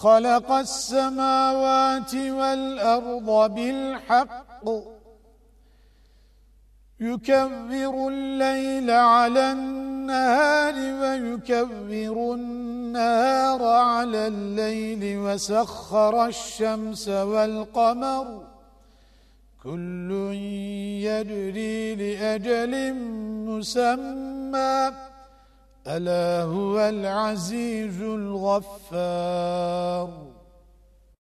خلق السماوات والأرض بالحق. يكبر الليل على النهار ويكبر النهار على الليل وسخر الشمس والقمر. كل يجري لأجل مسمى. ألا هو العزيز الغفار.